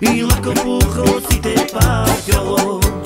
и лако по хосите патјот.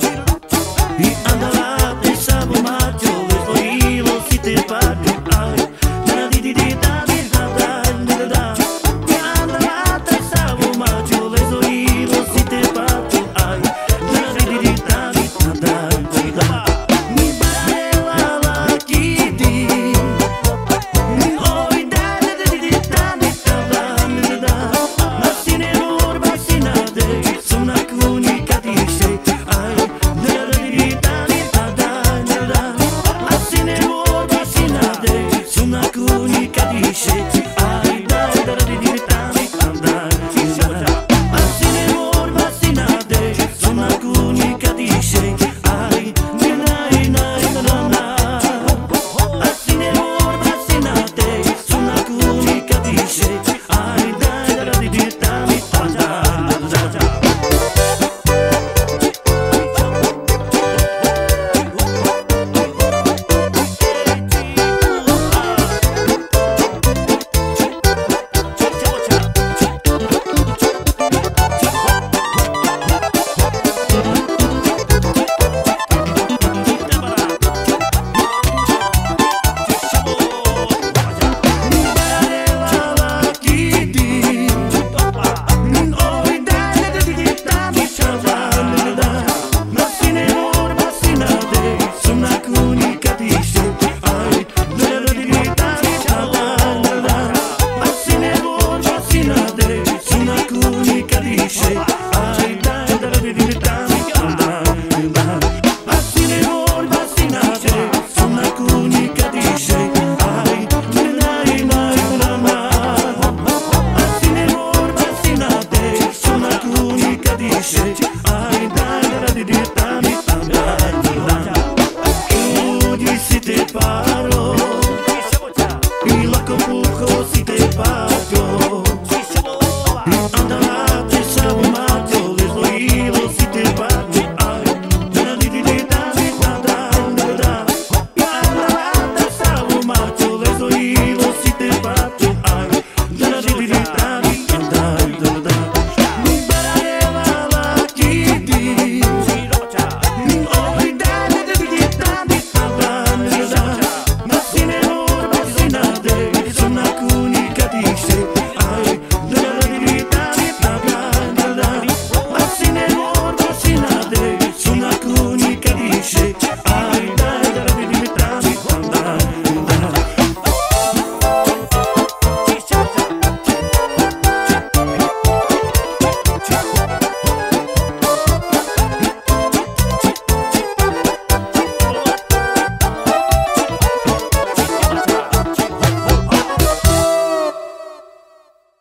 世界